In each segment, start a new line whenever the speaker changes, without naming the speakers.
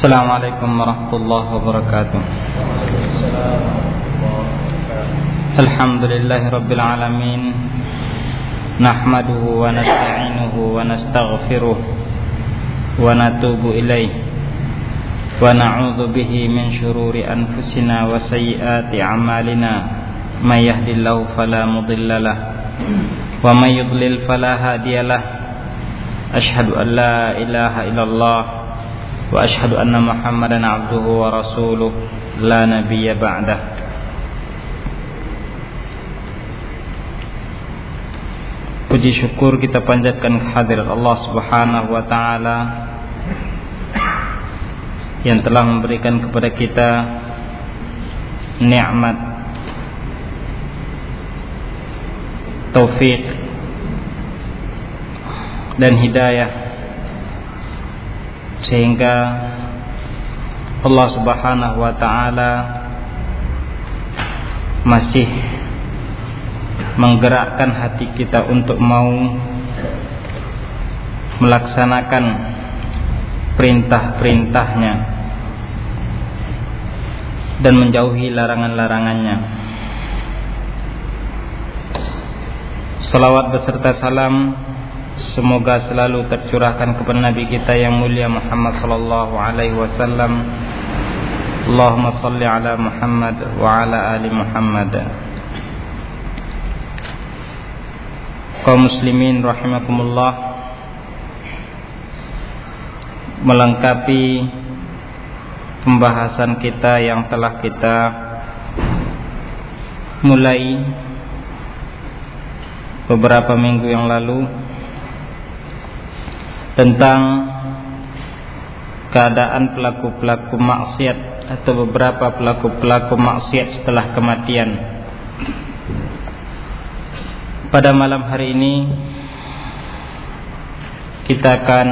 السلام عليكم ورحمة الله وبركاته. الحمد لله رب العالمين. نحمده ونستعينه ونستغفره ونتوب إليه. ونعوذ به من شرور أنفسنا وسيئات أعمالنا. من يهد الله فلا مضل له ومن يضلل فلا هادي له. أشهد أن لا إله إلا الله وأشهد أن محمدا عبده ورسوله لا نبي بعده Puji syukur kita panjatkan kehadirat Allah Subhanahu wa taala yang telah memberikan kepada kita nikmat taufik dan hidayah sehingga Allah Subhanahu wa taala masih menggerakkan hati kita untuk mau melaksanakan perintah-perintahnya dan menjauhi larangan-larangannya. Salawat beserta salam semoga selalu tercurahkan kepada Nabi kita yang mulia Muhammad sallallahu alaihi wasallam. Allahumma salli ala Muhammad wa ala ali Muhammad. Kaum muslimin rahimakumullah melengkapi pembahasan kita yang telah kita mulai beberapa minggu yang lalu tentang keadaan pelaku-pelaku maksiat atau beberapa pelaku-pelaku maksiat setelah kematian. Pada malam hari ini kita akan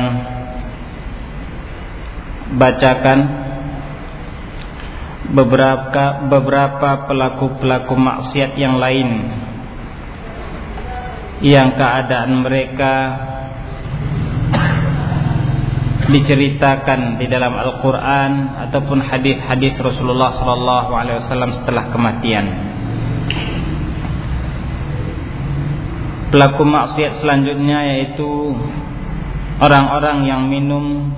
bacakan beberapa beberapa pelaku-pelaku maksiat yang lain yang keadaan mereka diceritakan di dalam Al-Qur'an ataupun hadis-hadis Rasulullah sallallahu alaihi wasallam setelah kematian. Pelaku maksiat selanjutnya yaitu orang-orang yang minum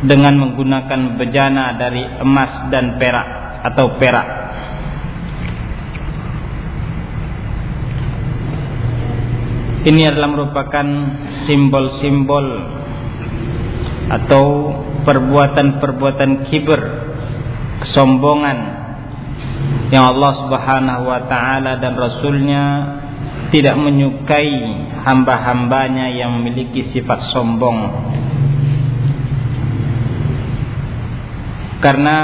dengan menggunakan bejana dari emas dan perak atau perak. Ini adalah merupakan simbol-simbol atau perbuatan-perbuatan kiber, kesombongan yang Allah Subhanahu wa taala dan rasulnya tidak menyukai hamba-hambanya yang memiliki sifat sombong. Karena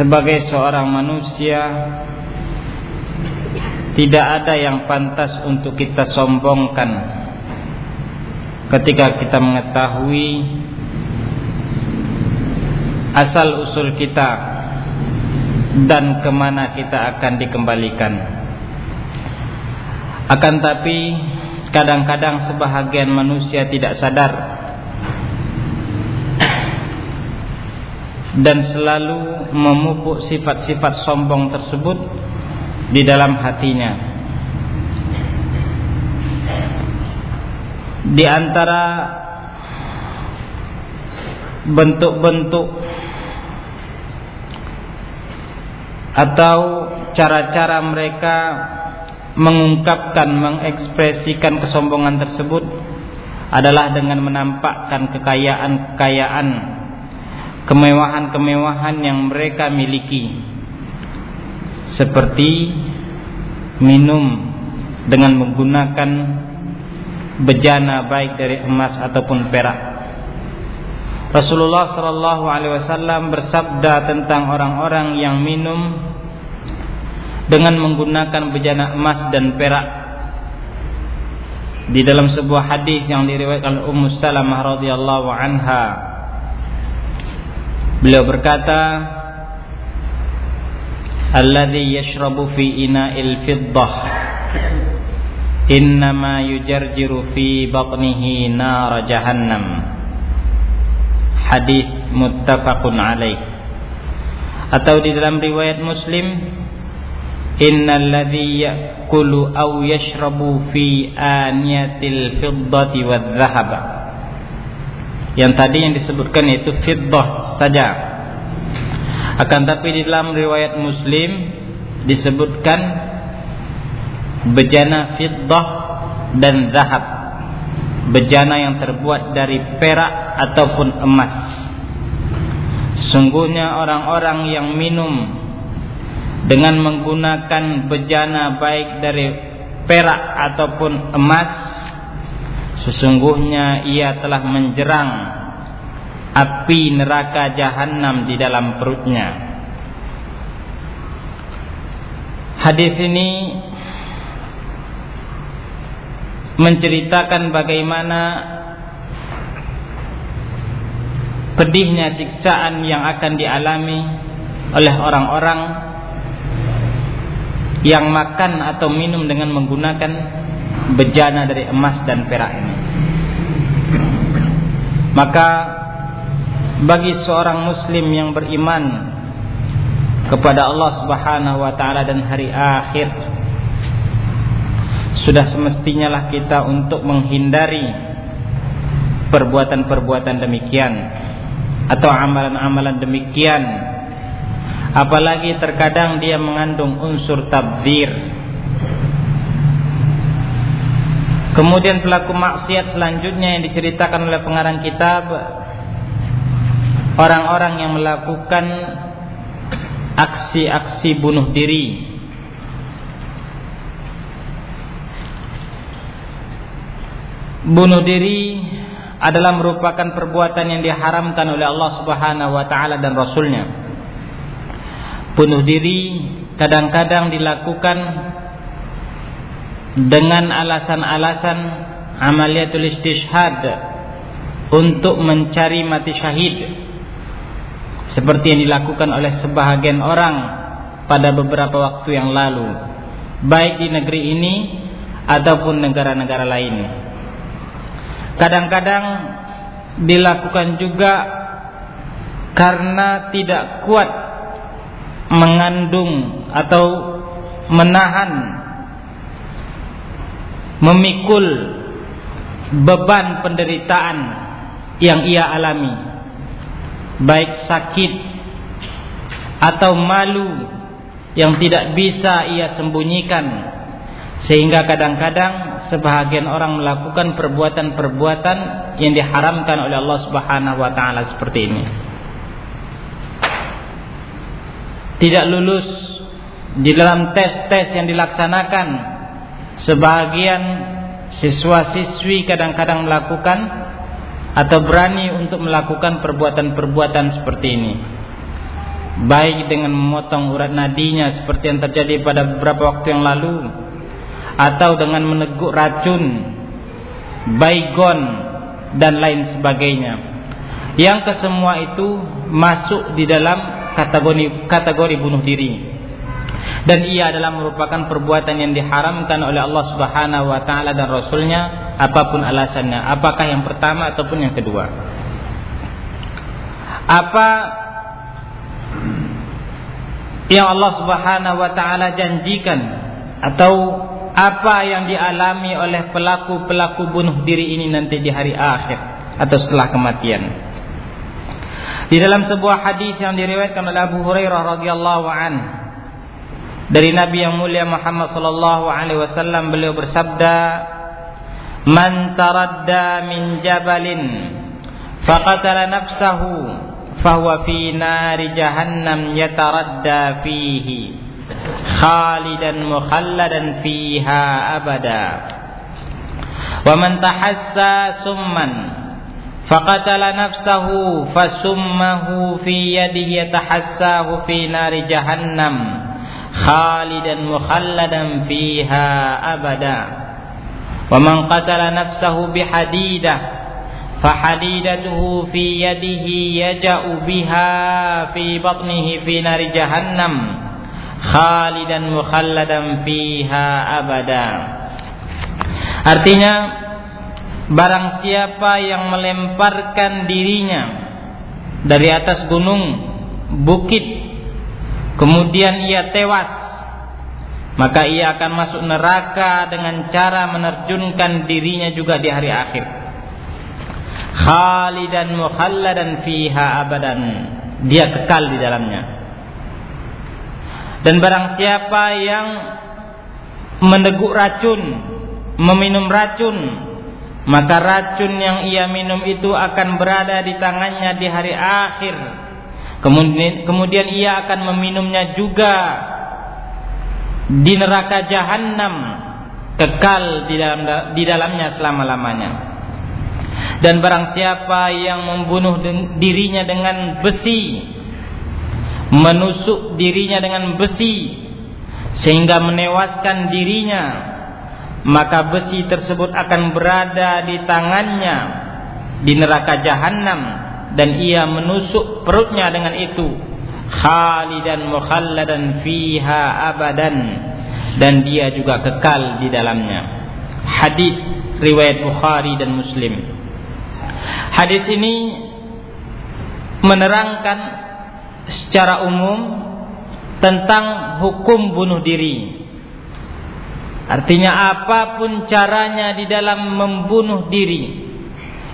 sebagai seorang manusia tidak ada yang pantas untuk kita sombongkan ketika kita mengetahui asal usul kita dan ke mana kita akan dikembalikan. Akan tapi kadang-kadang sebahagian manusia tidak sadar dan selalu memupuk sifat-sifat sombong tersebut di dalam hatinya. Di antara bentuk-bentuk atau cara-cara mereka mengungkapkan, mengekspresikan kesombongan tersebut adalah dengan menampakkan kekayaan-kekayaan, kemewahan-kemewahan yang mereka miliki seperti minum dengan menggunakan bejana baik dari emas ataupun perak. Rasulullah Shallallahu Alaihi Wasallam bersabda tentang orang-orang yang minum dengan menggunakan bejana emas dan perak. Di dalam sebuah hadis yang diriwayatkan Ummu Salamah radhiyallahu anha, beliau berkata, alladhi yashrabu fi ina'il fiddah innama yujarjiru fi batnihi nar jahannam hadis muttafaqun alaih atau di dalam riwayat muslim innal ladzi ya'kulu aw yashrabu fi aniyatil fiddati wadh dhahab yang tadi yang disebutkan itu fiddah saja akan tapi di dalam riwayat muslim disebutkan bejana fiddah dan zahab. Bejana yang terbuat dari perak ataupun emas. Sungguhnya orang-orang yang minum dengan menggunakan bejana baik dari perak ataupun emas sesungguhnya ia telah menjerang api neraka jahanam di dalam perutnya hadis ini menceritakan bagaimana pedihnya siksaan yang akan dialami oleh orang-orang yang makan atau minum dengan menggunakan bejana dari emas dan perak ini. Maka bagi seorang muslim yang beriman kepada Allah Subhanahu wa taala dan hari akhir sudah semestinya lah kita untuk menghindari perbuatan-perbuatan demikian atau amalan-amalan demikian. Apalagi terkadang dia mengandung unsur tabdir kemudian pelaku maksiat selanjutnya yang diceritakan oleh pengarang kitab orang-orang yang melakukan aksi-aksi bunuh diri bunuh diri adalah merupakan perbuatan yang diharamkan oleh Allah Subhanahu wa taala dan rasulnya. Bunuh diri kadang-kadang dilakukan dengan alasan-alasan amaliatul istishhad untuk mencari mati syahid seperti yang dilakukan oleh sebahagian orang pada beberapa waktu yang lalu baik di negeri ini ataupun negara-negara lain. Kadang-kadang dilakukan juga karena tidak kuat mengandung atau menahan memikul beban penderitaan yang ia alami baik sakit atau malu yang tidak bisa ia sembunyikan sehingga kadang-kadang sebahagian orang melakukan perbuatan-perbuatan yang diharamkan oleh Allah Subhanahu wa taala seperti ini. Tidak lulus di dalam tes-tes yang dilaksanakan sebahagian siswa-siswi kadang-kadang melakukan atau berani untuk melakukan perbuatan-perbuatan seperti ini. Baik dengan memotong urat nadinya seperti yang terjadi pada beberapa waktu yang lalu atau dengan meneguk racun, baygon dan lain sebagainya. Yang kesemua itu masuk di dalam kategori kategori bunuh diri. Dan ia adalah merupakan perbuatan yang diharamkan oleh Allah Subhanahu wa taala dan rasulnya apa pun alasannya, apakah yang pertama ataupun yang kedua. Apa yang Allah Subhanahu wa taala janjikan atau apa yang dialami oleh pelaku-pelaku bunuh diri ini nanti di hari akhir atau setelah kematian. Di dalam sebuah hadis yang diriwayatkan oleh Abu Hurairah radhiyallahu an dari Nabi yang mulia Muhammad sallallahu alaihi wasallam beliau bersabda, "Man taradda min jabalin faqatala nafsahu fahuwa fi nari jahannam yataradda fihi." خالدا مخلدا فيها أبدا ومن تحسى سما فقتل نفسه فسمه في يده يتحساه في نار جهنم خالدا مخلدا فيها أبدا ومن قتل نفسه بحديدة فحديدته في يده يجأ بها في بطنه في نار جهنم khalidan mukhalladan fiha abada Artinya barang siapa yang melemparkan dirinya dari atas gunung bukit kemudian ia tewas maka ia akan masuk neraka dengan cara menerjunkan dirinya juga di hari akhir. Khalidan mukhalladan fiha abadan. Dia kekal di dalamnya. Dan barang siapa yang meneguk racun meminum racun maka racun yang ia minum itu akan berada di tangannya di hari akhir. Kemudian kemudian ia akan meminumnya juga di neraka jahanam kekal di dalam di dalamnya selama-lamanya. Dan barang siapa yang membunuh dirinya dengan besi, menusuk dirinya dengan besi sehingga menewaskan dirinya, maka besi tersebut akan berada di tangannya di neraka jahanam dan ia menusuk perutnya dengan itu khalidan mukhalladan fiha abadan dan dia juga kekal di dalamnya. Hadis riwayat Bukhari dan Muslim. Hadis ini menerangkan secara umum tentang hukum bunuh diri. Artinya apa pun caranya di dalam membunuh diri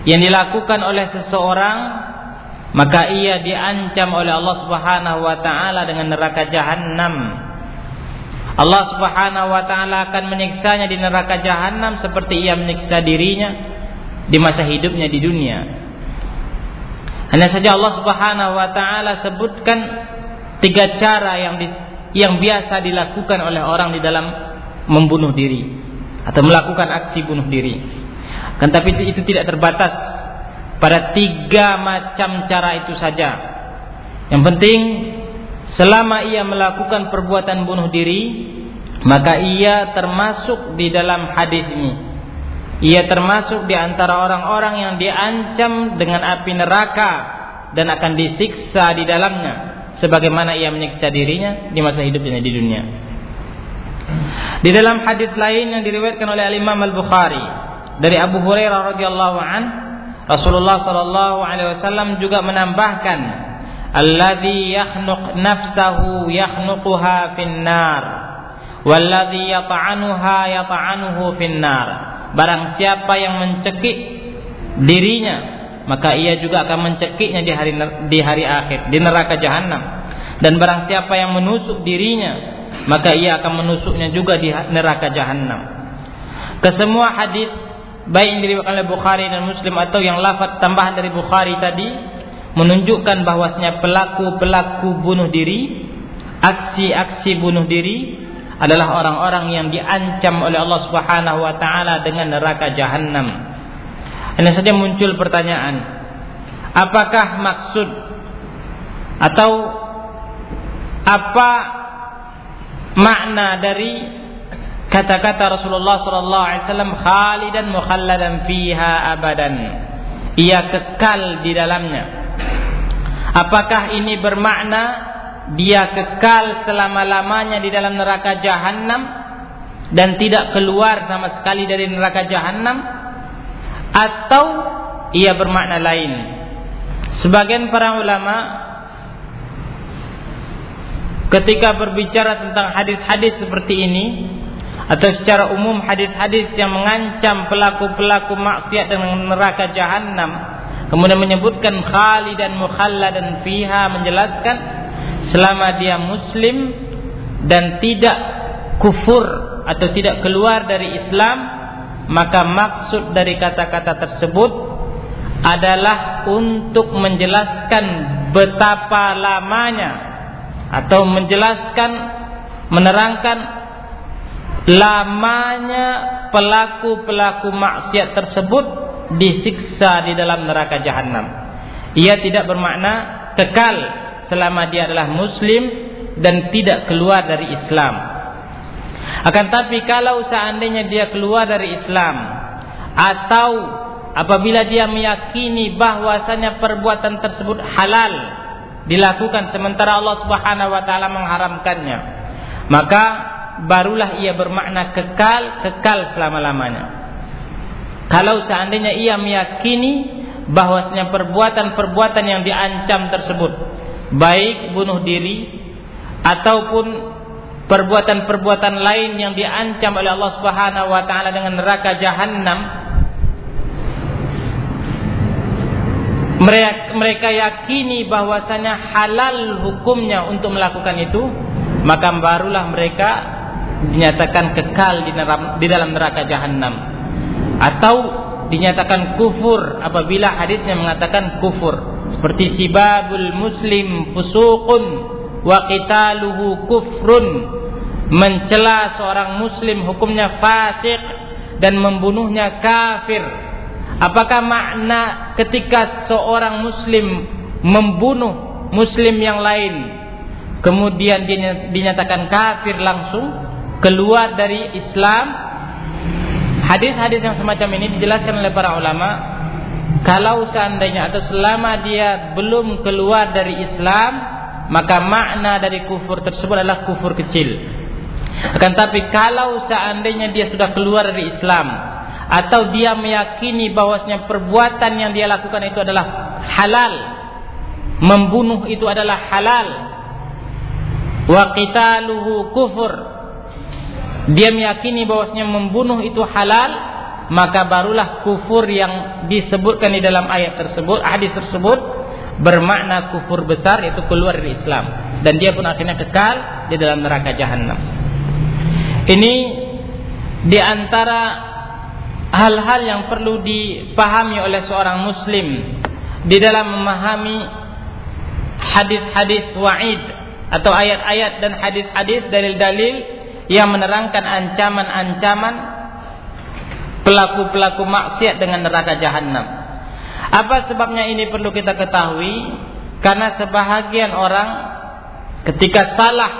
yang dilakukan oleh seseorang maka ia diancam oleh Allah Subhanahu wa taala dengan neraka jahanam. Allah Subhanahu wa taala akan menyiksanya di neraka jahanam seperti ia menyiksa dirinya di masa hidupnya di dunia. Hanya saja Allah Subhanahu wa taala sebutkan tiga cara yang di, yang biasa dilakukan oleh orang di dalam membunuh diri atau melakukan aksi bunuh diri. Kan tapi itu tidak terbatas pada tiga macam cara itu saja. Yang penting selama ia melakukan perbuatan bunuh diri, maka ia termasuk di dalam hadis ini. Ia termasuk di antara orang-orang yang diancam dengan api neraka dan akan disiksa di dalamnya sebagaimana ia menyiksa dirinya di masa hidupnya di dunia. Di dalam hadis lain yang diriwayatkan oleh Al Imam Al Bukhari dari Abu Hurairah radhiyallahu an Rasulullah sallallahu alaihi wasallam juga menambahkan alladzi yakhnuq nafsahu yakhnuquha finnar walladzi yata'anuha yata'anuhu finnar. Barang siapa yang mencekik dirinya maka ia juga akan mencekiknya di hari di hari akhir di neraka jahanam dan barang siapa yang menusuk dirinya maka ia akan menusuknya juga di neraka jahanam kesemua hadis baik yang diriwayatkan oleh Bukhari dan Muslim atau yang lafaz tambahan dari Bukhari tadi menunjukkan bahwasanya pelaku-pelaku bunuh diri, aksi-aksi bunuh diri adalah orang-orang yang diancam oleh Allah Subhanahu wa taala dengan neraka jahanam. Ini saja muncul pertanyaan, apakah maksud atau apa makna dari kata-kata Rasulullah sallallahu alaihi wasallam khalidan mukhalladan fiha abadan. Ia kekal di dalamnya. Apakah ini bermakna dia kekal selama-lamanya di dalam neraka jahanam dan tidak keluar sama sekali dari neraka jahanam atau ia bermakna lain? Sebagian para ulama ketika berbicara tentang hadis-hadis seperti ini atau secara umum hadis-hadis yang mengancam pelaku-pelaku maksiat dengan neraka jahanam kemudian menyebutkan khalidan mukhalladan fiha menjelaskan selama dia muslim dan tidak kufur atau tidak keluar dari Islam maka maksud dari kata-kata tersebut adalah untuk menjelaskan betapa lamanya atau menjelaskan menerangkan lamanya pelaku-pelaku maksiat tersebut disiksa di dalam neraka jahanam. Ia tidak bermakna kekal selama dia adalah muslim dan tidak keluar dari Islam. Akan tapi kalau seandainya dia keluar dari Islam atau apabila dia meyakini bahwasanya perbuatan tersebut halal dilakukan sementara Allah Subhanahu wa taala mengharamkannya, maka barulah ia bermakna kekal, kekal selama-lamanya. Kalau seandainya ia meyakini bahwasanya perbuatan-perbuatan yang diancam tersebut baik bunuh diri ataupun perbuatan-perbuatan lain yang diancam oleh Allah Subhanahu wa taala dengan neraka jahanam mereka, mereka yakini bahwasanya halal hukumnya untuk melakukan itu maka barulah mereka dinyatakan kekal di dalam, di dalam neraka jahanam atau dinyatakan kufur apabila hadisnya mengatakan kufur. Seperti sibabul muslim fusuqun wa qitaluhu kufrun. Mencela seorang muslim hukumnya fasik dan membunuhnya kafir. Apakah makna ketika seorang muslim membunuh muslim yang lain kemudian dinyatakan kafir langsung keluar dari Islam Hadis-hadis yang semacam ini dijelaskan oleh para ulama kalau seandainya atau selama dia belum keluar dari Islam maka makna dari kufur tersebut adalah kufur kecil. Akan tapi kalau seandainya dia sudah keluar dari Islam atau dia meyakini bahwasanya perbuatan yang dia lakukan itu adalah halal, membunuh itu adalah halal, wa qitaluhu kufur, dia meyakini bahwasanya membunuh itu halal maka barulah kufur yang disebutkan di dalam ayat tersebut hadis tersebut bermakna kufur besar yaitu keluar dari Islam. Dan dia pun akhirnya kekal di dalam neraka jahanam ini di antara hal-hal yang perlu dipahami oleh seorang muslim di dalam memahami hadis-hadis wa'id atau ayat-ayat dan hadis-hadis dalil-dalil yang menerangkan ancaman-ancaman pelaku-pelaku maksiat dengan neraka jahanam. Apa sebabnya ini perlu kita ketahui? Karena sebahagian orang ketika salah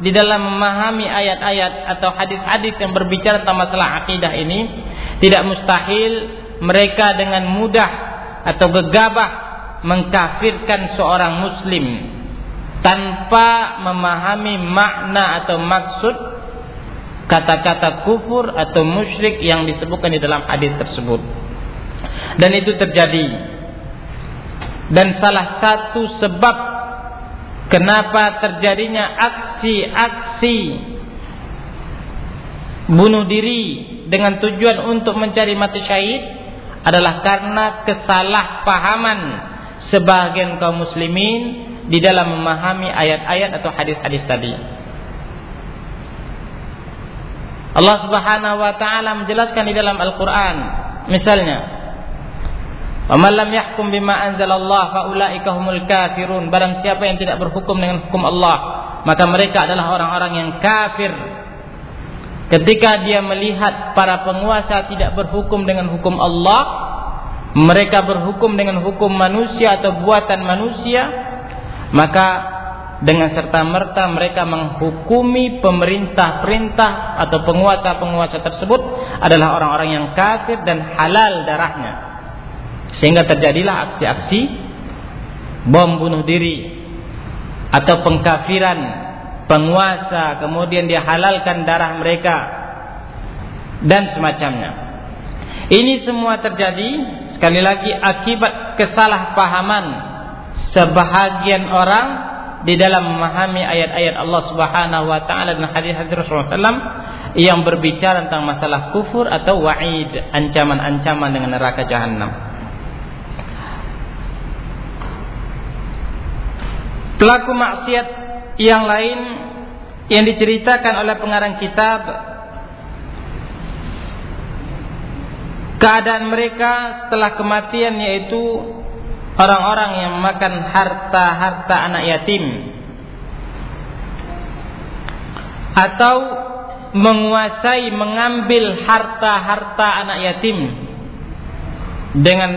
di dalam memahami ayat-ayat atau hadis-hadis yang berbicara tentang masalah akidah ini, tidak mustahil mereka dengan mudah atau gegabah mengkafirkan seorang muslim tanpa memahami makna atau maksud kata-kata kufur atau musyrik yang disebutkan di dalam hadis tersebut. Dan itu terjadi. Dan salah satu sebab kenapa terjadinya aksi-aksi bunuh diri dengan tujuan untuk mencari mati syahid adalah karena kesalahpahaman sebagian kaum muslimin di dalam memahami ayat-ayat atau hadis-hadis tadi. Allah Subhanahu wa taala menjelaskan di dalam Al-Qur'an. Misalnya Wa man lam yahkum bima anzalallah fa ulaika humul kafirun. Barang siapa yang tidak berhukum dengan hukum Allah maka mereka adalah orang-orang yang kafir. Ketika dia melihat para penguasa tidak berhukum dengan hukum Allah mereka berhukum dengan hukum manusia atau buatan manusia maka dengan serta merta mereka menghukumi pemerintah-perintah atau penguasa-penguasa tersebut adalah orang-orang yang kafir dan halal darahnya. Sehingga terjadilah aksi-aksi bom bunuh diri atau pengkafiran penguasa kemudian dia halalkan darah mereka dan semacamnya. Ini semua terjadi sekali lagi akibat kesalahpahaman sebahagian orang di dalam memahami ayat-ayat Allah Subhanahu wa taala dan hadis-hadis Rasulullah SAW yang berbicara tentang masalah kufur atau wa'id, ancaman-ancaman dengan neraka jahanam. Pelaku maksiat yang lain yang diceritakan oleh pengarang kitab keadaan mereka setelah kematian yaitu orang-orang yang memakan harta-harta anak yatim. Atau menguasai mengambil harta-harta anak yatim. Dengan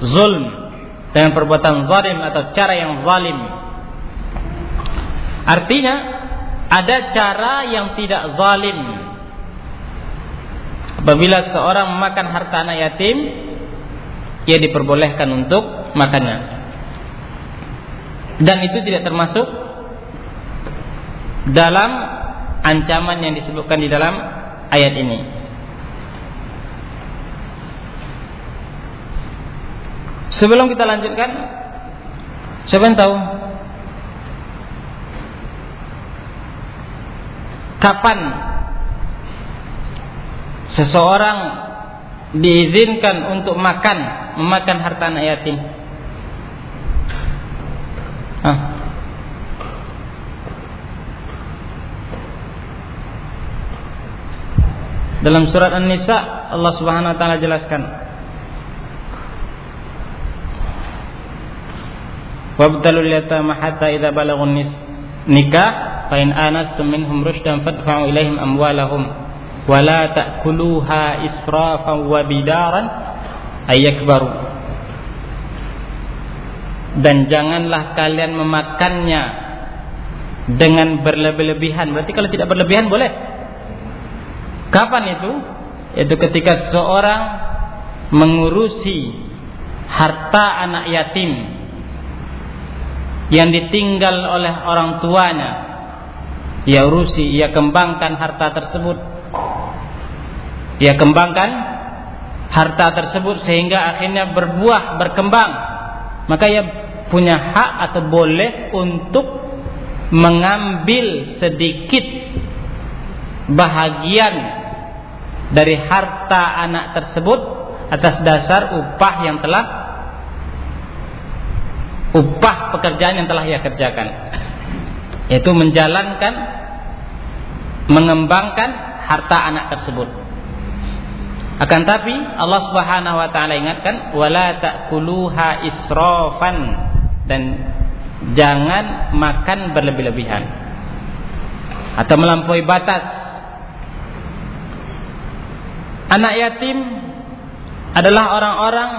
zulm dengan perbuatan zalim atau cara yang zalim. Artinya ada cara yang tidak zalim. Apabila seorang memakan harta anak yatim ia diperbolehkan untuk makannya. Dan itu tidak termasuk dalam ancaman yang disebutkan di dalam ayat ini. Sebelum kita lanjutkan, siapa yang tahu kapan seseorang diizinkan untuk makan memakan harta anak yatim? Dalam surat An-Nisa Allah Subhanahu wa taala jelaskan. Wabtalul yatama hatta idza balagun nikah fa in anastum minhum rushdan fadfa'u ilaihim amwalahum wa la ta'kuluha israfan wa bidaran ayakbaru dan janganlah kalian memakannya dengan berlebih-lebihan. Berarti kalau tidak berlebihan boleh kapan itu? Yaitu ketika seseorang mengurusi harta anak yatim yang ditinggal oleh orang tuanya. Ia urusi ia kembangkan harta tersebut. Ia kembangkan harta tersebut sehingga akhirnya berbuah berkembang. Maka ia punya hak atau boleh untuk mengambil sedikit bahagian dari harta anak tersebut atas dasar upah yang telah upah pekerjaan yang telah ia kerjakan. Yaitu menjalankan mengembangkan harta anak tersebut. Akan tapi Allah Subhanahu wa taala ingatkan wala ta'kuluha israfan. Dan jangan makan berlebih-lebihan. Atau melampaui batas anak yatim adalah orang-orang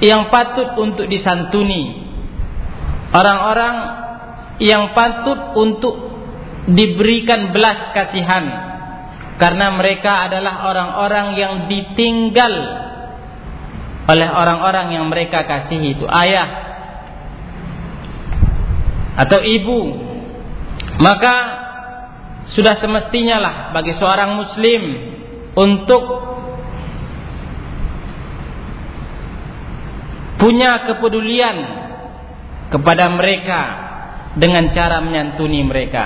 yang patut untuk disantuni. Orang-orang yang patut untuk diberikan belas kasihan. Karena mereka adalah orang-orang yang ditinggal oleh orang-orang yang mereka kasihi itu. Ayah atau ibu. Maka sudah semestinya lah bagi seorang muslim untuk punya kepedulian kepada mereka dengan cara menyantuni mereka.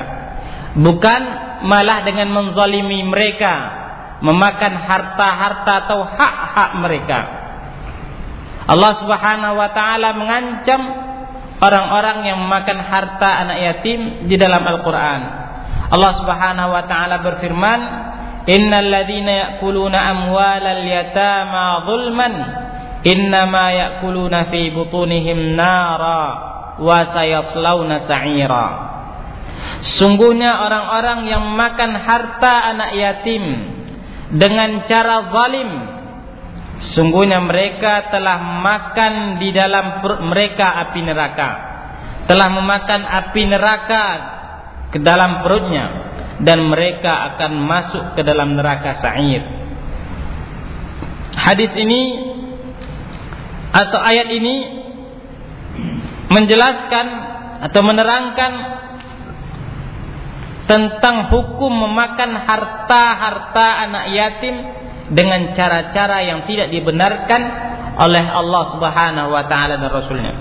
Bukan malah dengan menzalimi mereka memakan harta-harta atau hak-hak mereka. Allah Subhanahu wa taala mengancam orang-orang yang memakan harta anak yatim di dalam Al-Qur'an. Allah Subhanahu wa taala berfirman innal ya'kuluna amwalal innama ya'kuluna fi butunihim nara wa sayaslawna sa'ira. Sungguhnya orang-orang yang makan harta anak yatim dengan cara zalim Sungguhnya mereka telah makan di dalam perut mereka api neraka. Telah memakan api neraka ke dalam perutnya Dan mereka akan masuk ke dalam neraka sa'ir. Hadis ini atau ayat ini menjelaskan atau menerangkan tentang hukum memakan harta-harta anak yatim dengan cara-cara yang tidak dibenarkan oleh Allah Subhanahu wa taala dan rasulnya.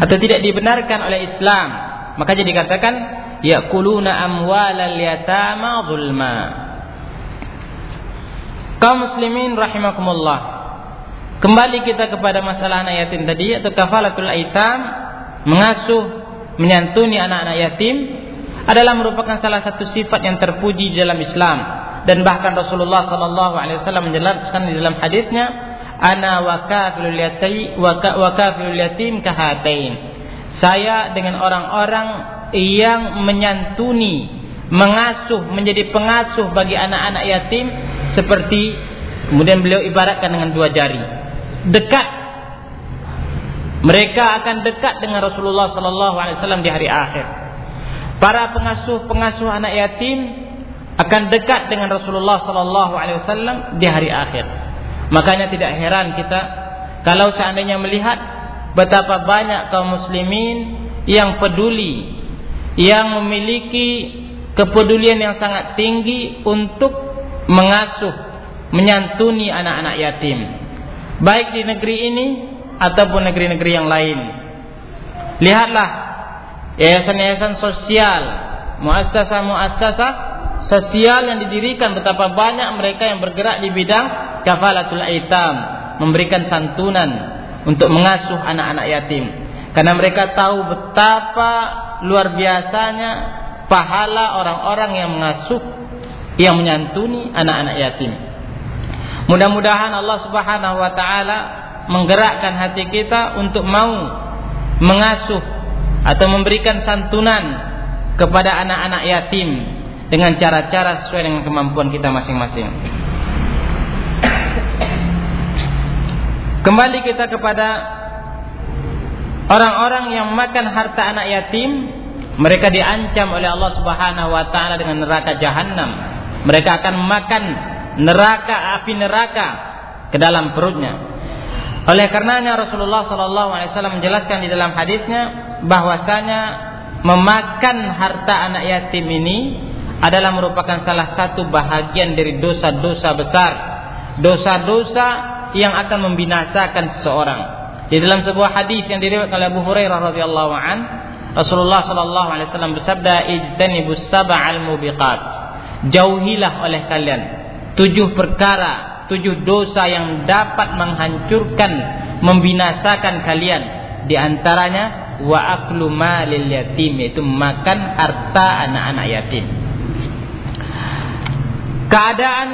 Atau tidak dibenarkan oleh Islam. Maka jadi dikatakan yaquluna amwalal yatama zulma. Kaum muslimin rahimakumullah. Kembali kita kepada masalah anak yatim tadi atau kafalatul aitam, mengasuh, menyantuni anak-anak yatim adalah merupakan salah satu sifat yang terpuji dalam Islam. Dan bahkan Rasulullah sallallahu alaihi wasallam menjelaskan di dalam hadisnya ana wa kafilul yatim wa kafilul yatim kahatain. Saya dengan orang-orang yang menyantuni mengasuh menjadi pengasuh bagi anak-anak yatim seperti kemudian beliau ibaratkan dengan dua jari dekat mereka akan dekat dengan Rasulullah sallallahu alaihi wasallam di hari akhir. Para pengasuh-pengasuh anak yatim akan dekat dengan Rasulullah sallallahu alaihi wasallam di hari akhir. Makanya tidak heran kita kalau seandainya melihat betapa banyak kaum muslimin yang peduli, yang memiliki kepedulian yang sangat tinggi untuk mengasuh, menyantuni anak-anak yatim baik di negeri ini ataupun negeri-negeri yang lain. Lihatlah yayasan-yayasan sosial, muassasah-muassasah sosial yang didirikan betapa banyak mereka yang bergerak di bidang kafalatul aitam, memberikan santunan untuk mengasuh anak-anak yatim. Karena mereka tahu betapa luar biasanya pahala orang-orang yang mengasuh yang menyantuni anak-anak yatim. Mudah-mudahan Allah Subhanahu wa taala menggerakkan hati kita untuk mau mengasuh atau memberikan santunan kepada anak-anak yatim dengan cara-cara sesuai dengan kemampuan kita masing-masing. Kembali kita kepada orang-orang yang makan harta anak yatim, mereka diancam oleh Allah Subhanahu wa taala dengan neraka jahanam. Mereka akan makan neraka api neraka ke dalam perutnya. Oleh karenanya Rasulullah sallallahu alaihi wasallam menjelaskan di dalam hadisnya bahwasanya memakan harta anak yatim ini adalah merupakan salah satu bahagian dari dosa-dosa besar. Dosa-dosa yang akan membinasakan seseorang. Di dalam sebuah hadis yang diriwayatkan oleh Abu Hurairah radhiyallahu an, Rasulullah sallallahu alaihi wasallam bersabda, "Ijtanibus sab'al mubiqat." Jauhilah oleh kalian tujuh perkara tujuh dosa yang dapat menghancurkan, membinasakan kalian. Di antaranya wa aklu malil yatim yaitu makan harta anak-anak yatim. Keadaan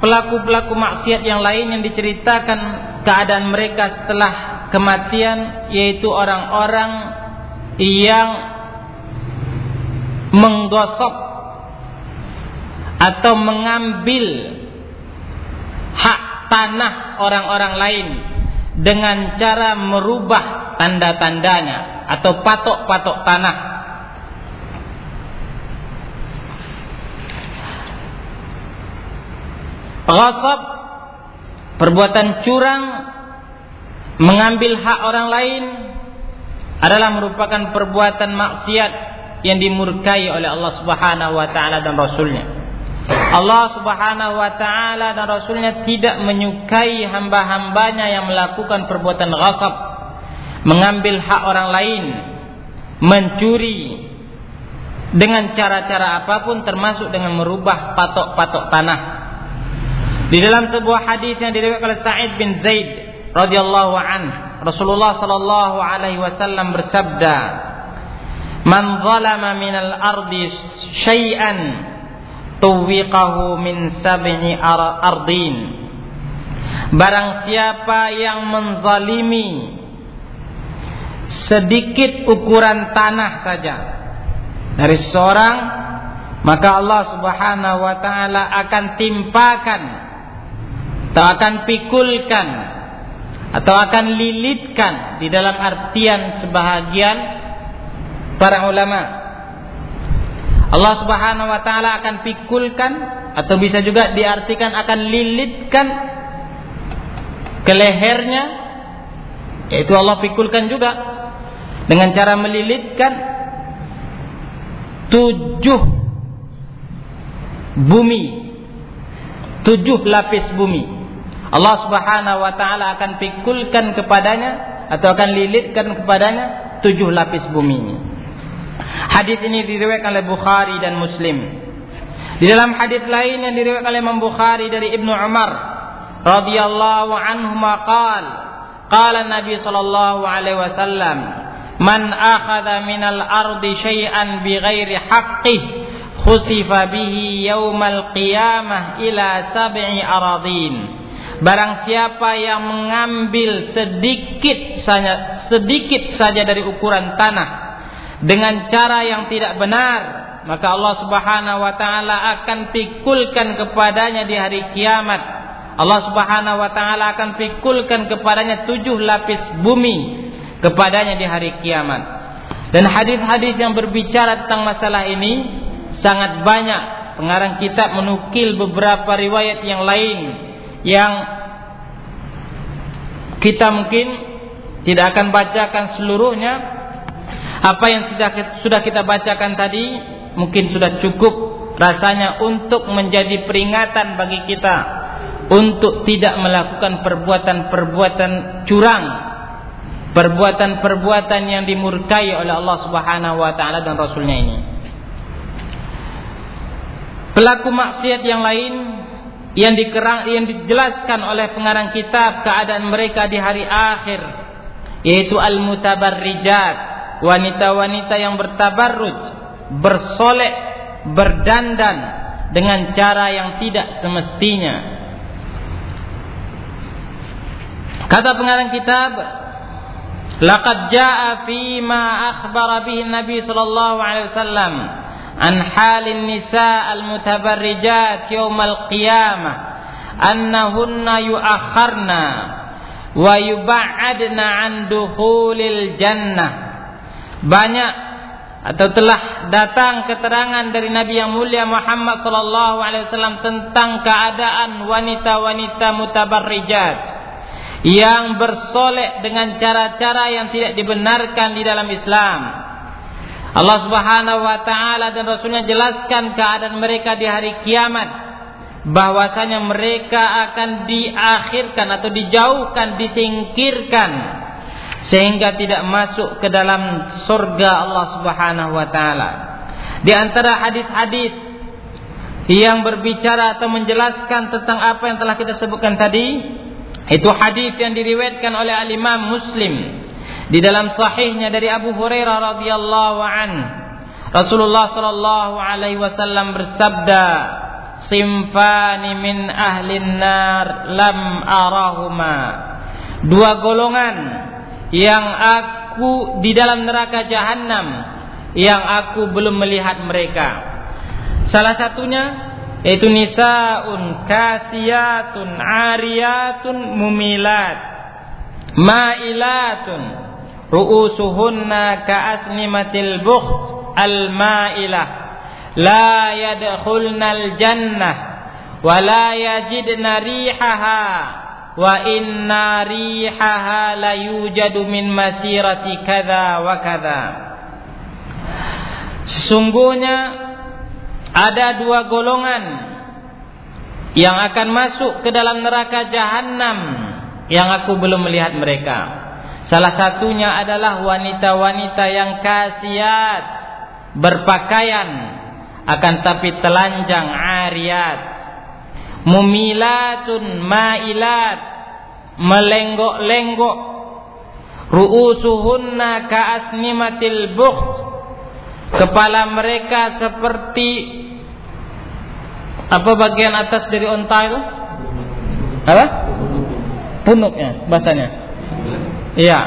pelaku-pelaku maksiat yang lain yang diceritakan keadaan mereka setelah kematian yaitu orang-orang yang menggosok atau mengambil hak tanah orang-orang lain dengan cara merubah tanda-tandanya atau patok-patok tanah. Ghasab perbuatan curang mengambil hak orang lain adalah merupakan perbuatan maksiat yang dimurkai oleh Allah Subhanahu wa taala dan rasulnya. Allah Subhanahu wa taala dan rasulnya tidak menyukai hamba-hambanya yang melakukan perbuatan ghasab, mengambil hak orang lain, mencuri dengan cara-cara apa pun termasuk dengan merubah patok-patok tanah. Di dalam sebuah hadis yang diriwayatkan oleh Sa'id bin Zaid radhiyallahu an, Rasulullah sallallahu alaihi wasallam bersabda, "Man zalama minal ardi syai'an tuwiqahu min sab'i ardin. Barang siapa yang menzalimi sedikit ukuran tanah saja dari seorang maka Allah Subhanahu wa taala akan timpakan atau akan pikulkan atau akan lilitkan di dalam artian sebahagian para ulama. Allah Subhanahu wa taala akan pikulkan atau bisa juga diartikan akan lilitkan ke lehernya yaitu Allah pikulkan juga dengan cara melilitkan tujuh bumi tujuh lapis bumi Allah Subhanahu wa taala akan pikulkan kepadanya atau akan lilitkan kepadanya tujuh lapis bumi Hadis ini diriwayatkan oleh Bukhari dan Muslim. Di dalam hadis lain yang diriwayatkan oleh Imam Bukhari dari Ibnu Umar radhiyallahu anhu maqal qala Nabi sallallahu alaihi wasallam man akhadha minal ardi syai'an bighairi haqqih khusifa bihi yaumal qiyamah ila sab'i aradin Barang siapa yang mengambil sedikit saja sedikit saja dari ukuran tanah dengan cara yang tidak benar maka Allah Subhanahu wa taala akan pikulkan kepadanya di hari kiamat. Allah Subhanahu wa taala akan pikulkan kepadanya tujuh lapis bumi kepadanya di hari kiamat. Dan hadis-hadis yang berbicara tentang masalah ini sangat banyak. Pengarang kitab menukil beberapa riwayat yang lain yang kita mungkin tidak akan bacakan seluruhnya apa yang sudah kita bacakan tadi mungkin sudah cukup rasanya untuk menjadi peringatan bagi kita untuk tidak melakukan perbuatan-perbuatan curang perbuatan-perbuatan yang dimurkai oleh Allah Subhanahu wa taala dan rasulnya ini. Pelaku maksiat yang lain yang dikerang yang dijelaskan oleh pengarang kitab keadaan mereka di hari akhir yaitu al-mutabarrijat, wanita-wanita yang bertabarruj, bersolek, berdandan dengan cara yang tidak semestinya. Kata pengarang kitab, Laqad jaa fi ma akhbara bihi Nabi sallallahu alaihi wasallam an nisa al-mutabarrijat yawm al-qiyamah annahunna yu'akharna wa yub'adna an dukhulil jannah banyak atau telah datang keterangan dari Nabi yang mulia Muhammad sallallahu alaihi wasallam tentang keadaan wanita-wanita mutabarrijat yang bersolek dengan cara-cara yang tidak dibenarkan di dalam Islam. Allah Subhanahu wa taala dan Rasulnya jelaskan keadaan mereka di hari kiamat bahwasanya mereka akan diakhirkan atau dijauhkan, disingkirkan sehingga tidak masuk ke dalam surga Allah Subhanahu wa taala. Di antara hadis-hadis yang berbicara atau menjelaskan tentang apa yang telah kita sebutkan tadi itu hadis yang diriwayatkan oleh al-Imam Muslim di dalam sahihnya dari Abu Hurairah radhiyallahu an. Rasulullah sallallahu alaihi wasallam bersabda, "Simfani min ahli nar lam arahuma." Dua golongan yang aku di dalam neraka jahanam yang aku belum melihat mereka. Salah satunya yaitu nisaun kasiyatun ariyatun mumilat mailatun ru'usuhunna ka'asnimatil bukht al-mailah la yadkhulna al-jannah wa la yajidna rihaha wa inna rihaha la yujadu min masirati kadza wa kadza sesungguhnya ada dua golongan yang akan masuk ke dalam neraka jahanam yang aku belum melihat mereka. Salah satunya adalah wanita-wanita yang kasiat berpakaian akan tapi telanjang ariat mumilatun mailat melenggok-lenggok ru'usuhunna ka'asnimatil bukht kepala mereka seperti apa bagian atas dari onta itu? Apa? Punuknya bahasanya. Iya.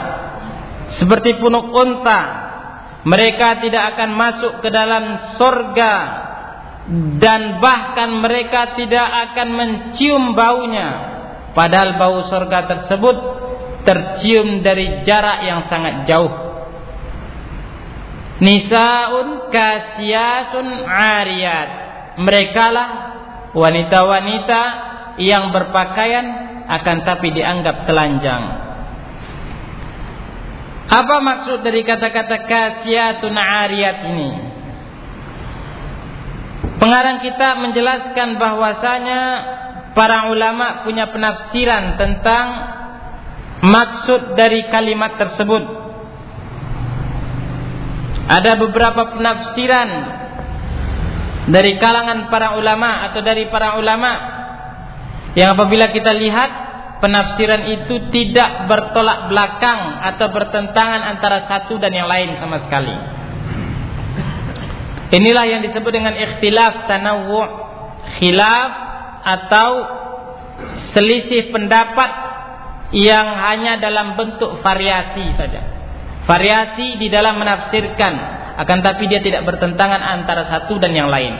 Seperti punuk unta. Mereka tidak akan masuk ke dalam sorga dan bahkan mereka tidak akan mencium baunya. Padahal bau sorga tersebut tercium dari jarak yang sangat jauh. Nisaun kasiyatun ariyat. Mereka lah wanita-wanita yang berpakaian akan tapi dianggap telanjang. Apa maksud dari kata-kata kasiyatun ariyat ini? Pengarang kita menjelaskan bahwasanya para ulama punya penafsiran tentang maksud dari kalimat tersebut. Ada beberapa penafsiran dari kalangan para ulama atau dari para ulama yang apabila kita lihat penafsiran itu tidak bertolak belakang atau bertentangan antara satu dan yang lain sama sekali. Inilah yang disebut dengan ikhtilaf tanawwu' khilaf atau selisih pendapat yang hanya dalam bentuk variasi saja. Variasi di dalam menafsirkan akan tapi dia tidak bertentangan antara satu dan yang lain.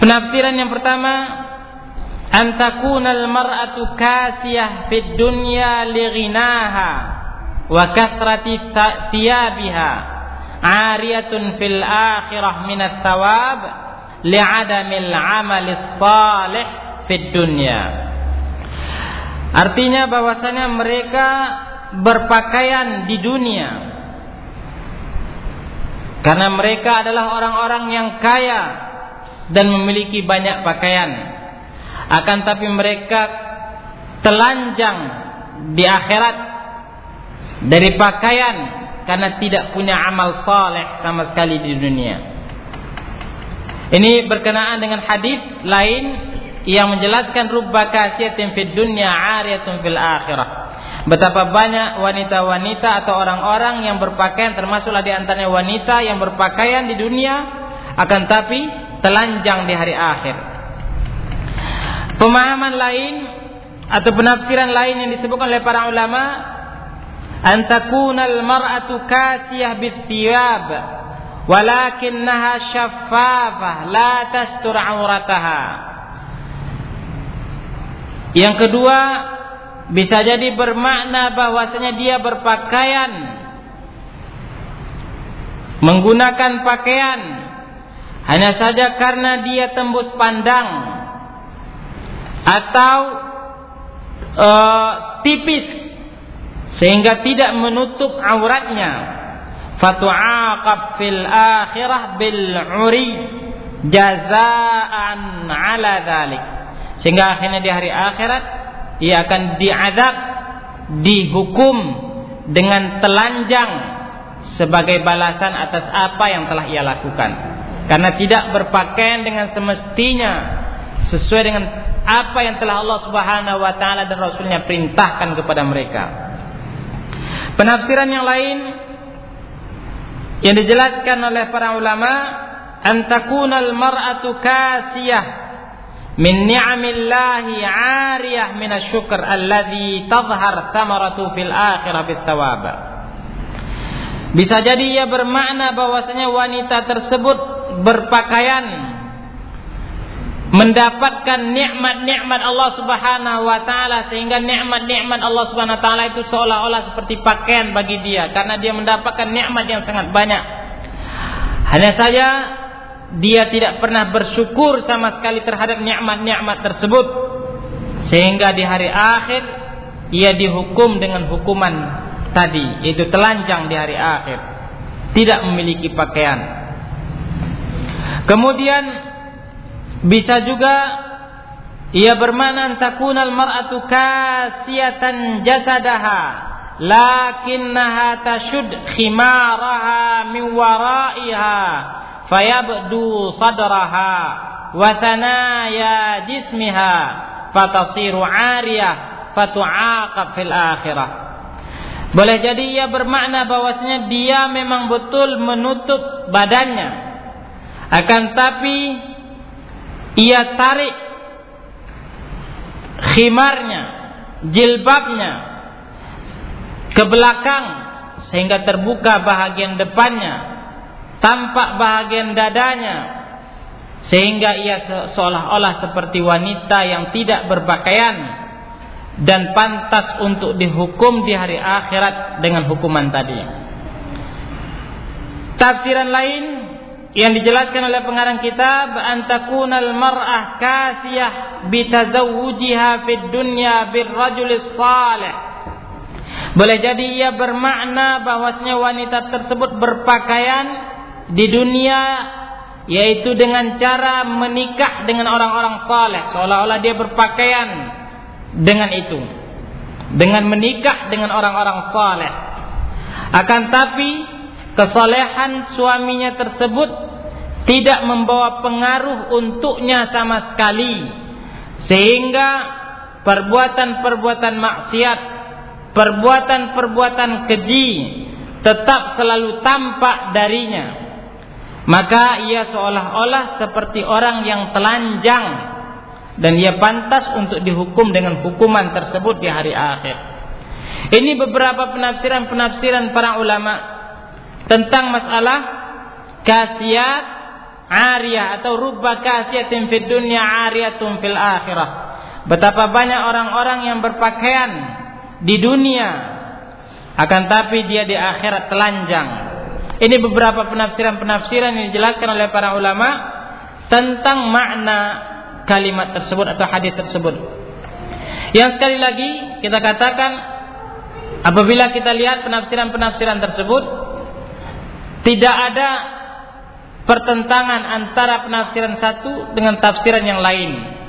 Penafsiran yang pertama, antakunal mar'atu kasiyah fid dunya lighinaha wa kathrati thiyabiha ariyatun fil akhirah min thawab li'adamil amalis salih fid dunya. Artinya bahwasanya mereka berpakaian di dunia karena mereka adalah orang-orang yang kaya dan memiliki banyak pakaian. Akan tapi mereka telanjang di akhirat dari pakaian karena tidak punya amal saleh sama sekali di dunia. Ini berkenaan dengan hadis lain yang menjelaskan rubba kasiyatin fid dunya 'ariyatun fil akhirah. Betapa banyak wanita-wanita atau orang-orang yang berpakaian termasuklah di antaranya wanita yang berpakaian di dunia akan tapi telanjang di hari akhir. Pemahaman lain atau penafsiran lain yang disebutkan oleh para ulama an takuna al-mar'atu kasiyah bithiyab walakinnaha syaffafah la tastur aurataha. Yang kedua bisa jadi bermakna bahwasanya dia berpakaian menggunakan pakaian hanya saja karena dia tembus pandang atau uh, tipis. Sehingga tidak menutup auratnya. Fatu'aqab fil akhirah bil uri jazaan ala dhalik. Sehingga akhirnya di hari akhirat ia akan diazab dihukum dengan telanjang sebagai balasan atas apa yang telah ia lakukan. Karena tidak berpakaian dengan semestinya sesuai dengan apa yang telah Allah Subhanahu wa taala dan rasulnya perintahkan kepada mereka. Penafsiran yang lain yang dijelaskan oleh para ulama antakuna al-mar'atu kasiyah min ni'amillahi 'ariyah min asyukr alladhi tadhhar thamaratu fil akhirah bis thawab. Bisa jadi ia bermakna bahwasanya wanita tersebut berpakaian mendapatkan nikmat-nikmat Allah Subhanahu wa taala sehingga nikmat-nikmat Allah Subhanahu wa taala itu seolah-olah seperti pakaian bagi dia karena dia mendapatkan nikmat yang sangat banyak. Hanya saja dia tidak pernah bersyukur sama sekali terhadap nikmat-nikmat tersebut sehingga di hari akhir ia dihukum dengan hukuman tadi yaitu telanjang di hari akhir tidak memiliki pakaian Kemudian bisa juga ia bermakna takunal mar'atu kasiyatan jasadaha lakinnaha tashud khimaraha min wara'iha fayabdu sadraha wa tanaya jismiha fatasiru 'ariyah fatu'aqab fil akhirah. Boleh jadi ia bermakna bahwasanya dia memang betul menutup badannya. Akan tapi ia tarik khimarnya, jilbabnya ke belakang sehingga terbuka bahagian depannya, tampak bahagian dadanya sehingga ia seolah-olah seperti wanita yang tidak berpakaian dan pantas untuk dihukum di hari akhirat dengan hukuman tadi. Tafsiran lain yang dijelaskan oleh pengarang kitab antakunal mar'ah kasiyah bitazawujiha fid dunya birrajulis salih. Boleh jadi ia bermakna bahwasanya wanita tersebut berpakaian di dunia yaitu dengan cara menikah dengan orang-orang saleh seolah-olah dia berpakaian dengan itu dengan menikah dengan orang-orang saleh akan tapi kesalehan suaminya tersebut tidak membawa pengaruh untuknya sama sekali. Sehingga perbuatan-perbuatan maksiat perbuatan-perbuatan keji tetap selalu tampak darinya. Maka ia seolah-olah seperti orang yang telanjang dan ia pantas untuk dihukum dengan hukuman tersebut di hari akhir. Ini beberapa penafsiran-penafsiran para ulama tentang masalah kasiat ariyah atau rubba kasiatin fid dunya ariyatun fil akhirah. Betapa banyak orang-orang yang berpakaian di dunia akan tapi dia di akhirat telanjang. Ini beberapa penafsiran-penafsiran yang dijelaskan oleh para ulama tentang makna kalimat tersebut atau hadis tersebut. Yang sekali lagi kita katakan apabila kita lihat penafsiran-penafsiran tersebut tidak ada pertentangan antara penafsiran satu dengan tafsiran yang lain.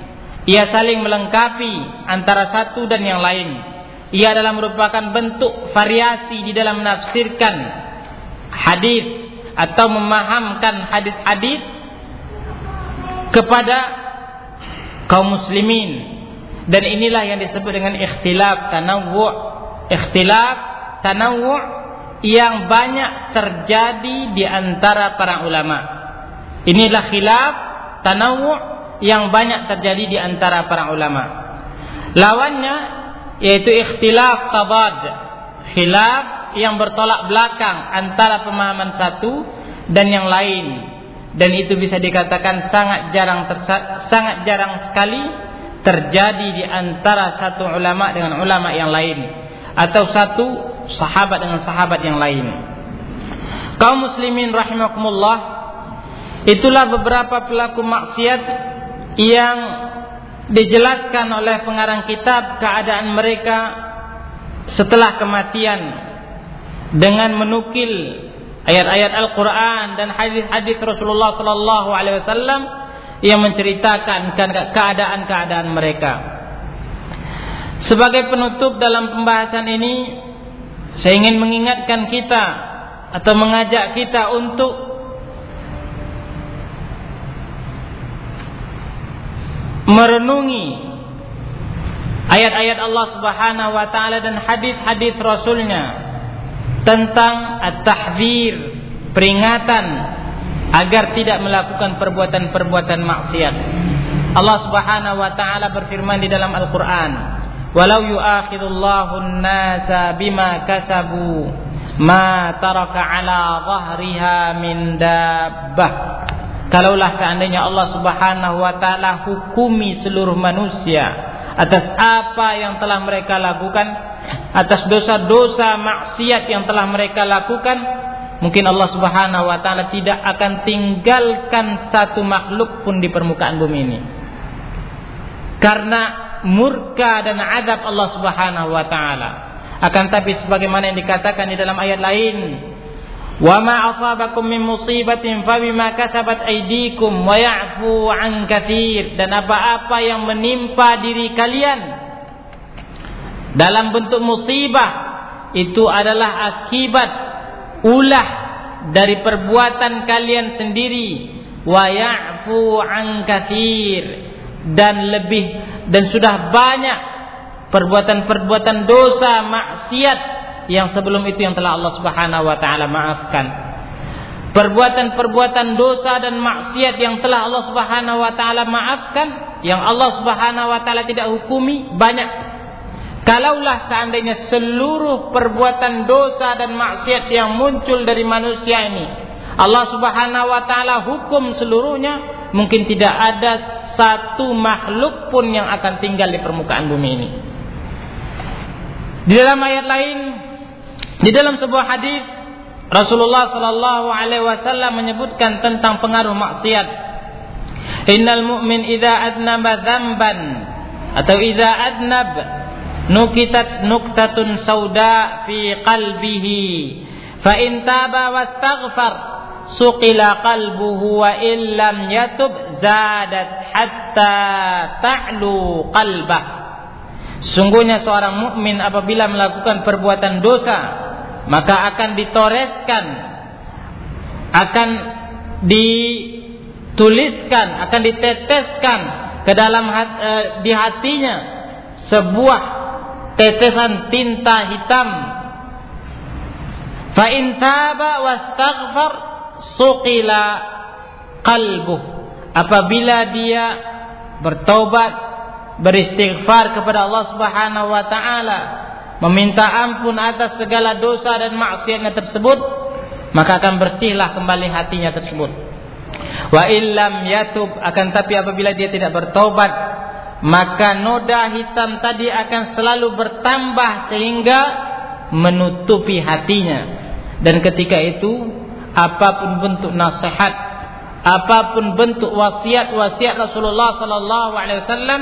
Ia saling melengkapi antara satu dan yang lain. ia adalah merupakan bentuk variasi di dalam menafsirkan hadis atau memahamkan hadis-hadis kepada kaum muslimin dan inilah yang disebut dengan ikhtilaf tanawwu' ikhtilaf tanawwu' yang banyak terjadi di antara para ulama. Inilah khilaf tanawwu' yang banyak terjadi di antara para ulama. Lawannya yaitu ikhtilaf tabad khilaf yang bertolak belakang antara pemahaman satu dan yang lain. Dan itu bisa dikatakan sangat jarang sangat jarang sekali terjadi di antara satu ulama dengan ulama yang lain atau satu sahabat dengan sahabat yang lain. Kaum muslimin rahimakumullah itulah beberapa pelaku maksiat yang dijelaskan oleh pengarang kitab keadaan mereka setelah kematian dengan menukil ayat-ayat Al-Quran dan hadis-hadis Rasulullah Sallallahu Alaihi Wasallam yang menceritakan keadaan-keadaan mereka. Sebagai penutup dalam pembahasan ini, saya ingin mengingatkan kita atau mengajak kita untuk merenungi ayat-ayat Allah Subhanahu wa taala dan hadis-hadis Rasulnya tentang at-tahdzir, peringatan agar tidak melakukan perbuatan-perbuatan maksiat. Allah Subhanahu wa taala berfirman di dalam Al-Qur'an, "Walau yu'akhidullahu an-nasa bima kasabu, ma taraka 'ala dhahriha min dabbah." Kalaulah seandainya Allah Subhanahu wa taala hukumi seluruh manusia atas apa yang telah mereka lakukan, atas dosa-dosa maksiat yang telah mereka lakukan, mungkin Allah Subhanahu wa taala tidak akan tinggalkan satu makhluk pun di permukaan bumi ini. Karena murka dan azab Allah Subhanahu wa taala. Akan tapi sebagaimana yang dikatakan di dalam ayat lain, "Wa ma asabakum min musibatin fa bima kasabat aydikum wa ya'fu 'an katsir." Dan apa-apa yang menimpa diri kalian dalam bentuk musibah itu adalah akibat ulah dari perbuatan kalian sendiri wa ya'fu an katsir dan lebih dan sudah banyak perbuatan-perbuatan dosa maksiat yang sebelum itu yang telah Allah Subhanahu wa taala maafkan. Perbuatan-perbuatan dosa dan maksiat yang telah Allah Subhanahu wa taala maafkan, yang Allah Subhanahu wa taala tidak hukumi banyak Kalaulah seandainya seluruh perbuatan dosa dan maksiat yang muncul dari manusia ini Allah Subhanahu wa taala hukum seluruhnya, mungkin tidak ada satu makhluk pun yang akan tinggal di permukaan bumi ini. Di dalam ayat lain, di dalam sebuah hadis Rasulullah sallallahu alaihi wasallam menyebutkan tentang pengaruh maksiat. Innal mu'min idza adnaba dzamban atau idza adnab nukitat nuktatun sauda fi qalbihi fa in taba wastaghfar suqila qalbuhu wa illam yatub zadat hatta ta'lu qalbah sungguhnya seorang mukmin apabila melakukan perbuatan dosa maka akan ditoreskan akan dituliskan akan diteteskan ke dalam hat, e, di hatinya sebuah tetesan tinta hitam. Fa in taba wastaghfar suqila qalbuh. Apabila dia bertobat, beristighfar kepada Allah Subhanahu wa taala, meminta ampun atas segala dosa dan maksiatnya tersebut, maka akan bersihlah kembali hatinya tersebut. Wa illam yatub akan tapi apabila dia tidak bertobat, maka noda hitam tadi akan selalu bertambah sehingga menutupi hatinya dan ketika itu apapun bentuk nasihat apapun bentuk wasiat-wasiat Rasulullah sallallahu alaihi wasallam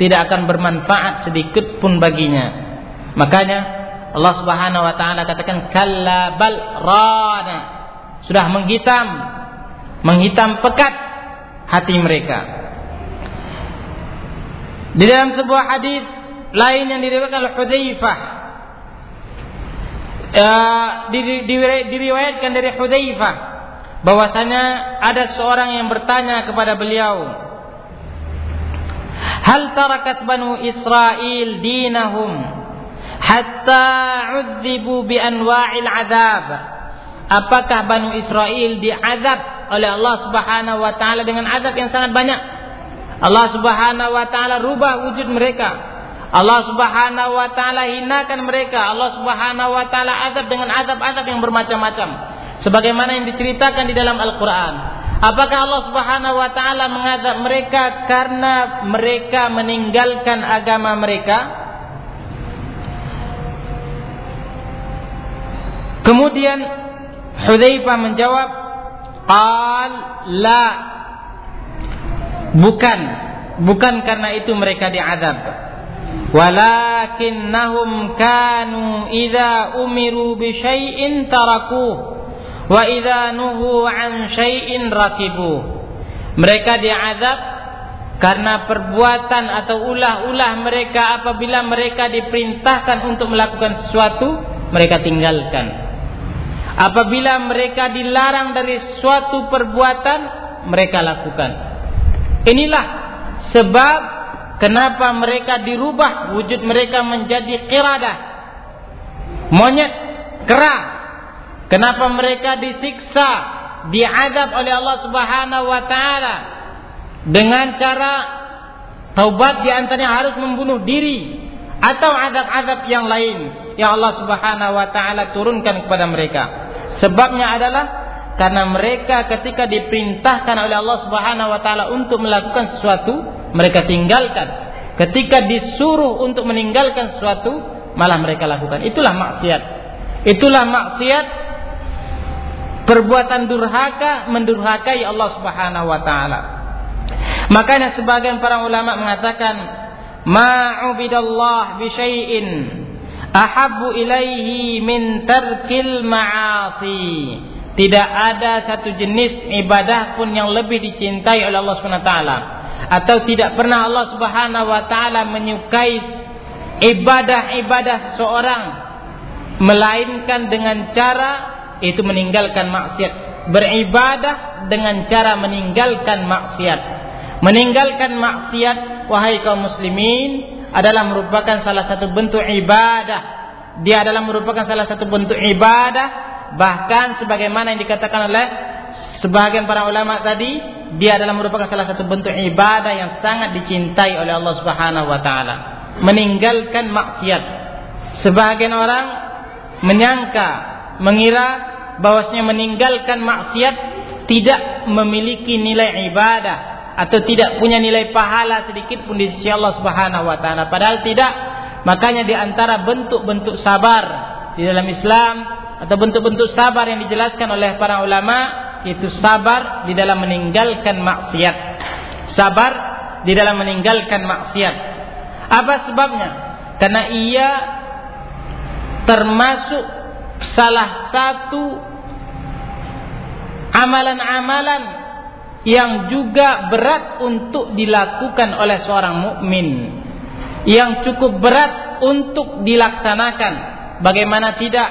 tidak akan bermanfaat sedikit pun baginya. Makanya Allah Subhanahu wa taala katakan kalla bal rana. Sudah menghitam menghitam pekat hati mereka. Di dalam sebuah hadis lain yang diriwayatkan oleh Hudzaifah uh, diriwayatkan dari Hudzaifah bahwasanya ada seorang yang bertanya kepada beliau Hal tarakat banu Israel dinahum hatta udzibu bi anwa'il azab Apakah Banu Israel diazab oleh Allah Subhanahu wa taala dengan azab yang sangat banyak? Allah Subhanahu wa taala rubah wujud mereka. Allah Subhanahu wa taala hinakan mereka. Allah Subhanahu wa taala azab dengan azab-azab yang bermacam-macam. Sebagaimana yang diceritakan di dalam Al-Qur'an. Apakah Allah Subhanahu wa taala mengazab mereka karena mereka meninggalkan agama mereka? Kemudian Hudzaifah menjawab, "Qal la." Bukan, bukan karena itu mereka diazab. Walakinnahum kanu idza umiru bi syai'in tarakuh wa idza nuhu an syai'in rakibu. Mereka diazab karena perbuatan atau ulah-ulah mereka apabila mereka diperintahkan untuk melakukan sesuatu, mereka tinggalkan. Apabila mereka dilarang dari suatu perbuatan, mereka lakukan. Inilah sebab kenapa mereka dirubah wujud mereka menjadi qiradah. Monyet, kera. Kenapa mereka disiksa, diadab oleh Allah Subhanahu wa taala dengan cara taubat di antaranya harus membunuh diri atau adab-adab yang lain yang Allah Subhanahu wa taala turunkan kepada mereka. Sebabnya adalah karena mereka ketika diperintahkan oleh Allah Subhanahu wa taala untuk melakukan sesuatu, mereka tinggalkan. Ketika disuruh untuk meninggalkan sesuatu, malah mereka lakukan. Itulah maksiat. Itulah maksiat perbuatan durhaka mendurhakai Allah Subhanahu wa taala. Makanya sebagian para ulama mengatakan ma'ubidallah bi syai'in ahabbu ilaihi min tarkil ma'asi. Tidak ada satu jenis ibadah pun yang lebih dicintai oleh Allah Subhanahu wa taala atau tidak pernah Allah Subhanahu wa taala menyukai ibadah-ibadah seorang melainkan dengan cara itu meninggalkan maksiat. Beribadah dengan cara meninggalkan maksiat. Meninggalkan maksiat wahai kaum muslimin adalah merupakan salah satu bentuk ibadah. Dia adalah merupakan salah satu bentuk ibadah. Bahkan sebagaimana yang dikatakan oleh sebagian para ulama tadi, dia adalah merupakan salah satu bentuk ibadah yang sangat dicintai oleh Allah Subhanahu wa taala. Meninggalkan maksiat. Sebagian orang menyangka, mengira bahwasanya meninggalkan maksiat tidak memiliki nilai ibadah atau tidak punya nilai pahala sedikit pun di sisi Allah Subhanahu wa taala. Padahal tidak. Makanya di antara bentuk-bentuk sabar di dalam Islam atau bentuk-bentuk sabar yang dijelaskan oleh para ulama itu sabar di dalam meninggalkan maksiat. Sabar di dalam meninggalkan maksiat. Apa sebabnya? Karena ia termasuk salah satu amalan-amalan yang juga berat untuk dilakukan oleh seorang mukmin yang cukup berat untuk dilaksanakan bagaimana tidak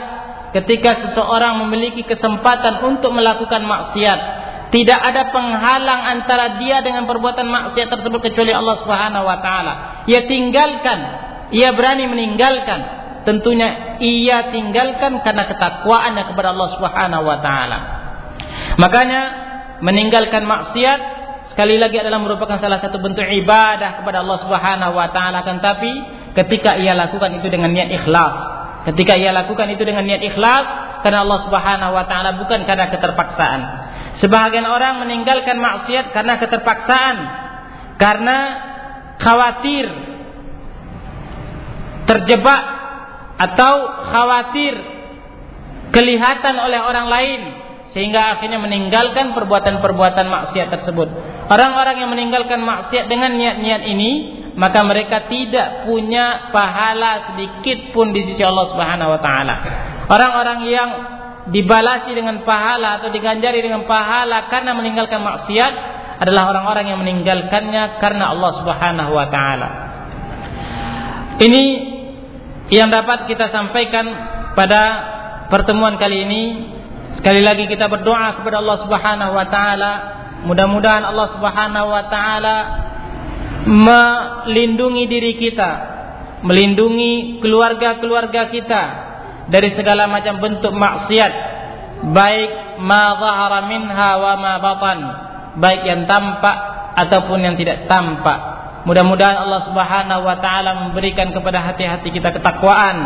ketika seseorang memiliki kesempatan untuk melakukan maksiat tidak ada penghalang antara dia dengan perbuatan maksiat tersebut kecuali Allah Subhanahu wa taala. Ia tinggalkan ia berani meninggalkan. Tentunya ia tinggalkan karena ketakwaannya kepada Allah Subhanahu wa taala. Makanya meninggalkan maksiat sekali lagi adalah merupakan salah satu bentuk ibadah kepada Allah Subhanahu wa taala. Kan tapi ketika ia lakukan itu dengan niat ikhlas ketika ia lakukan itu dengan niat ikhlas karena Allah Subhanahu wa taala bukan karena keterpaksaan sebagian orang meninggalkan maksiat karena keterpaksaan karena khawatir terjebak atau khawatir kelihatan oleh orang lain sehingga akhirnya meninggalkan perbuatan-perbuatan maksiat tersebut. Orang-orang yang meninggalkan maksiat dengan niat-niat ini, maka mereka tidak punya pahala sedikit pun di sisi Allah Subhanahu wa taala. Orang-orang yang dibalasi dengan pahala atau diganjari dengan pahala karena meninggalkan maksiat adalah orang-orang yang meninggalkannya karena Allah Subhanahu wa taala. Ini yang dapat kita sampaikan pada pertemuan kali ini. Sekali lagi kita berdoa kepada Allah Subhanahu wa taala, mudah-mudahan Allah Subhanahu wa taala melindungi diri kita, melindungi keluarga-keluarga kita dari segala macam bentuk maksiat, baik ma zahara minha wa ma baik yang tampak ataupun yang tidak tampak. Mudah-mudahan Allah Subhanahu wa taala memberikan kepada hati-hati kita ketakwaan,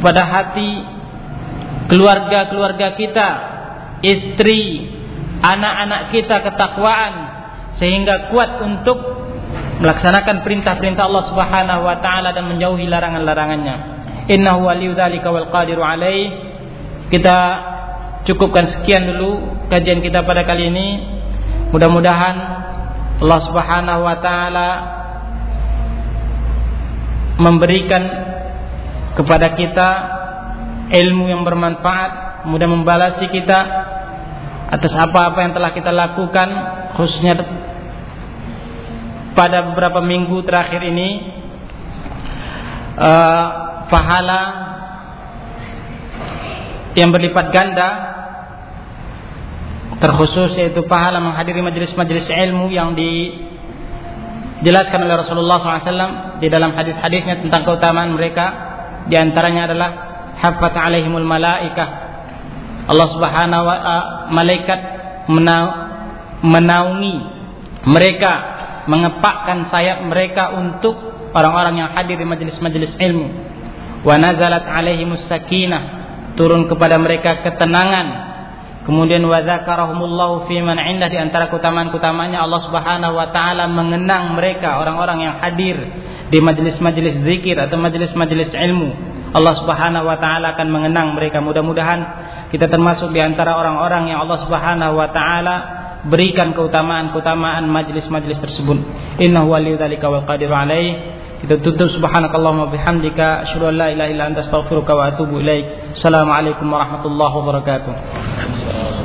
kepada hati keluarga-keluarga kita, istri, anak-anak kita ketakwaan sehingga kuat untuk melaksanakan perintah-perintah Allah Subhanahu wa taala dan menjauhi larangan-larangannya. Innahu waliyyu dzalika wal qadiru alaih. Kita cukupkan sekian dulu kajian kita pada kali ini. Mudah-mudahan Allah Subhanahu wa taala memberikan kepada kita ilmu yang bermanfaat, mudah membalasi kita atas apa-apa yang telah kita lakukan khususnya pada beberapa minggu terakhir ini uh, pahala yang berlipat ganda terkhusus yaitu pahala menghadiri majelis-majelis ilmu yang dijelaskan oleh Rasulullah SAW di dalam hadis-hadisnya tentang keutamaan mereka di antaranya adalah hafat alaihimul malaikah. Allah Subhanahu wa uh, malaikat menaungi mereka mengepakkan sayap mereka untuk orang-orang yang hadir di majelis-majelis ilmu wa nazalat alaihimus sakinah turun kepada mereka ketenangan Kemudian wa dzakarahumullahu fi man indah di antara keutamaan-keutamaannya Allah Subhanahu wa taala mengenang mereka orang-orang yang hadir di majelis-majelis zikir atau majelis-majelis ilmu. Allah Subhanahu wa taala akan mengenang mereka. Mudah-mudahan kita termasuk di antara orang-orang yang Allah Subhanahu wa taala berikan keutamaan-keutamaan majelis-majelis tersebut. Innahu waliyudzalika wal qadir alaih. Kita tutup subhanakallahumma bihamdika asyhadu an la ilaha illa anta astaghfiruka wa atubu ilaik. Assalamualaikum warahmatullahi wabarakatuh.